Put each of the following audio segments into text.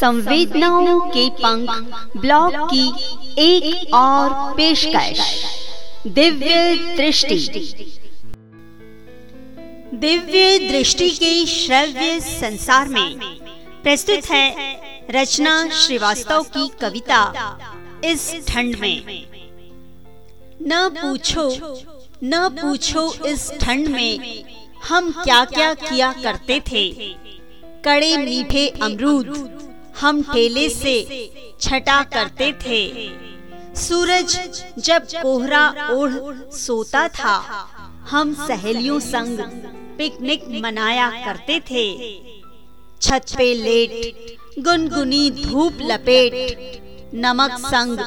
संवेदनाओं के पंख ब्लॉग की एक और पेशकश। दिव्य दृष्टि। दिव्य दृष्टि के श्रव्य संसार में प्रस्तुत है रचना श्रीवास्तव की कविता इस ठंड में। न पूछो न पूछो इस ठंड में हम क्या क्या किया करते थे। कड़े मीठे अमरूद हम ठेले से छटा करते थे। सूरज जब कोहरा ओढ़ सोता था हम सहेलियों संग पिकनिक मनाया करते थे। छत पे लेट गुनगुनी धूप लपेट नमक संग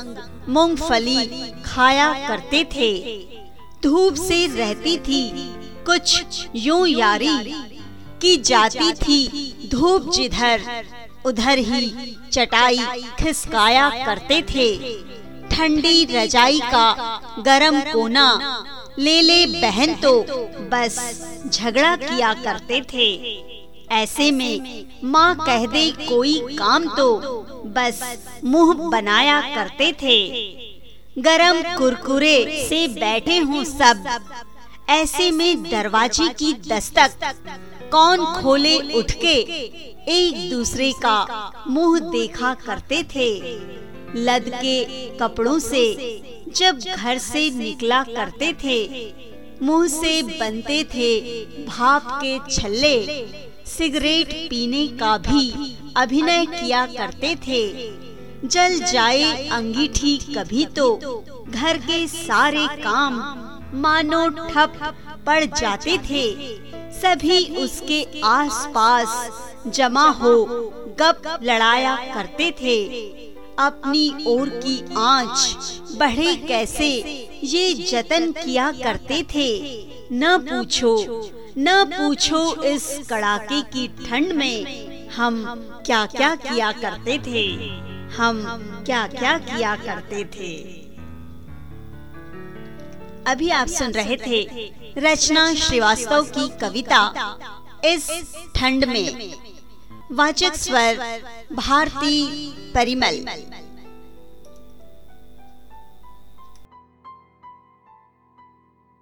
मूंगफली खाया करते थे। धूप से रहती थी कुछ यूँ यारी की जाती थी धूप जिधर उधर ही चटाई खिसकाया करते थे। ठंडी रजाई का गरम कोना। ले ले बहन तो बस झगड़ा किया करते थे। ऐसे में माँ कह दे कोई काम तो बस मुँह बनाया करते थे। गरम कुरकुरे से बैठे हूँ सब। ऐसे में दरवाजे की दस्तक कौन खोले उठ के एक दूसरे का मुँह देखा करते थे। लद के कपड़ों से जब घर से निकला करते थे, मुँह से बनते थे भाप के छल्ले, सिगरेट पीने का भी अभिनय किया करते थे। जल जाए अंगीठी कभी तो घर के सारे काम मानो ठप पड़ जाते थे। सभी उसके आसपास जमा हो, गप लड़ाया करते थे। अपनी ओर की आँच बढ़े कैसे, ये जतन किया करते थे। न पूछो न पूछो इस कड़ाके की ठंड में, हम क्या क्या किया करते थे। हम क्या क्या किया करते थे। अभी आप सुन रहे थे रचना श्रीवास्तव की कविता इस ठंड में। वाचक स्वर भारती परिमल।